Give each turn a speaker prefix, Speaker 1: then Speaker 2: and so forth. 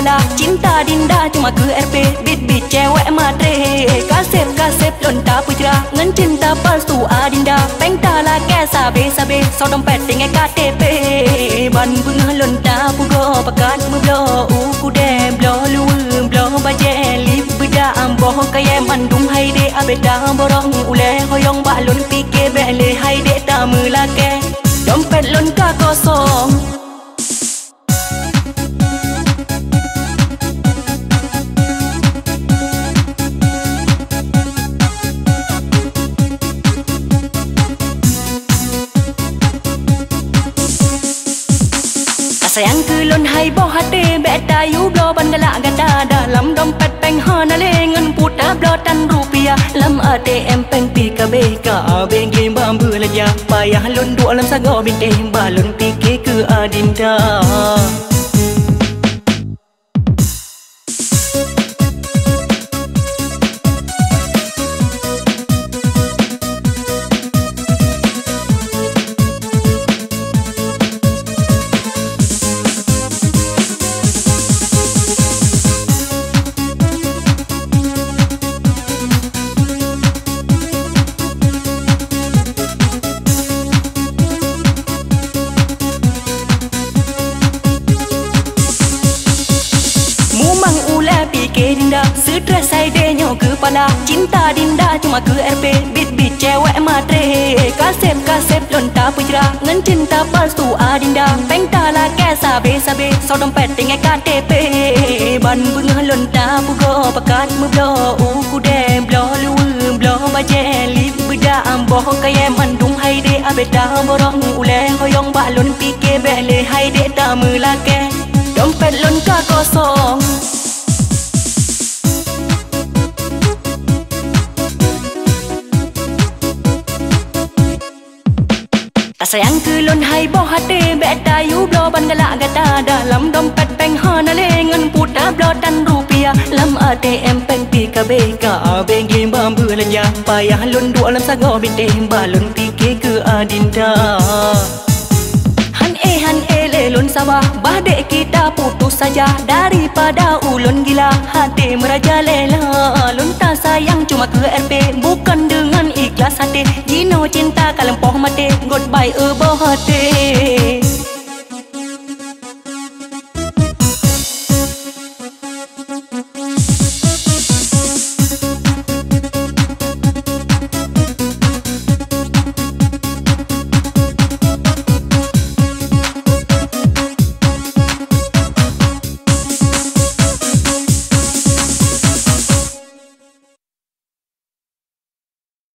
Speaker 1: kepala Cinta dinda, cuma ke RP Beat-beat cewek, matre. Kasep-kasep lonta putra. Ngan cinta palsu, adinda. Peng tala ke sabe-sabe So dompet dengan KTP Ban bunga lonta pugo Pakat mu blo Uku de, blo luwe blo baje Lip beda ambo kaya mandung hai de Abeda borong ule hoyong balon pike bele hai de tamu ke. Dompet lon, ka kosong sayang külon hai bo hate beta yu blo ban gala ganda da lam dom pet peng ha na le ngan put na blo tan rupia lam atm peng pi ka be ka beng game bam bu la ya payah lon dua lam sago bin te ba lon pi ke ku adinda de Cinta dinda cuma ke RP Bit-bit cewek matre Kasep kasep lonta pujra Ngan cinta palsu adinda Peng tala ke sabe-sabe So dompet dengan KTP Ban bunga lonta pugo Pakat mu blo Uku dem blo luwe blo baje Lip beda ambo kaya mandung hai de Abeda borong ule hoyong balon pike bele hai de tamu lake Dompet lon ka kosong Sayang ke lon hai bo hati beta yu blo ban gala gata dalam dompet peng hana lengan puta blo tan rupiah. Lam ATM peng pi ka be ka beng lanya payah lon dua lam sago binte balon pike ke adinda Han e han e lelon sabah Bahde kita putus saja Daripada ulun gila Hati merajalela Lun tak sayang cuma ke RP Bukan dengan ikhlas hati cinta kalem poh mati Goodbye ebo hati